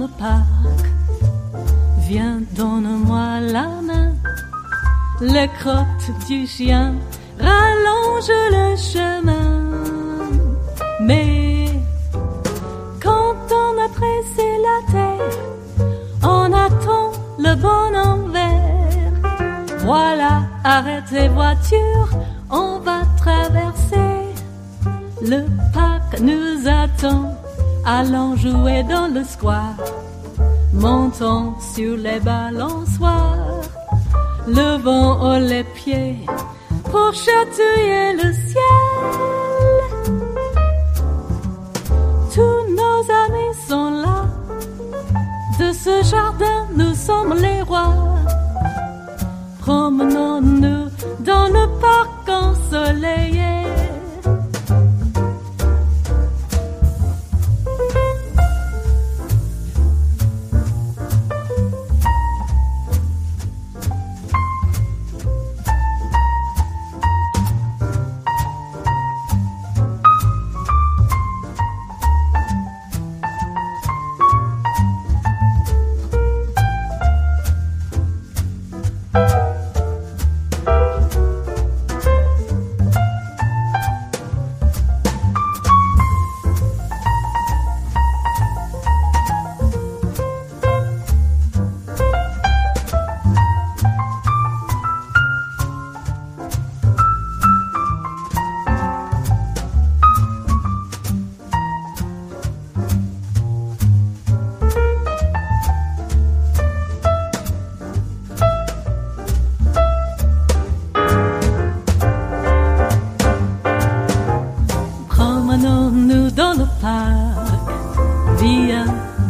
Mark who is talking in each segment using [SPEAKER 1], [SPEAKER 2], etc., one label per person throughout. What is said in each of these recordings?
[SPEAKER 1] Le parc. Viens, donne-moi la main. Les crottes du chien rallongent le chemin. Mais quand on a pressé la terre, on attend le bon envers. Voilà, arrêtez voiture, on va traverser. Le parc nous attend, allons jouer dans le square. Montons sur les balançoires, levons les pieds pour chatouiller le ciel. Tous nos amis sont là, de ce jardin nous sommes les rois. Promenons-nous dans le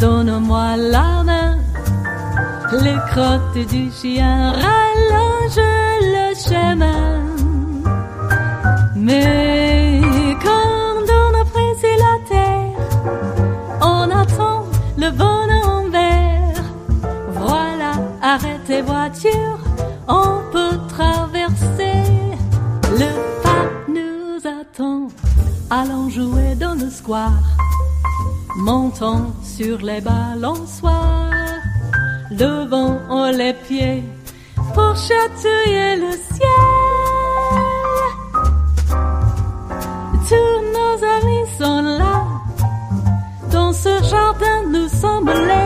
[SPEAKER 1] Donne-moi la main. Les crottes du chien rallongent le chemin. Mais quand on a pressé la terre, on attend le bon envers. Voilà, arrêtez voiture, on peut traverser. Le parc nous attend, allons jouer dans le square. Montons sur les balançoires, levons les pieds pour chatouiller le ciel. Tous nos amis sont là, dans ce jardin nous. Promenons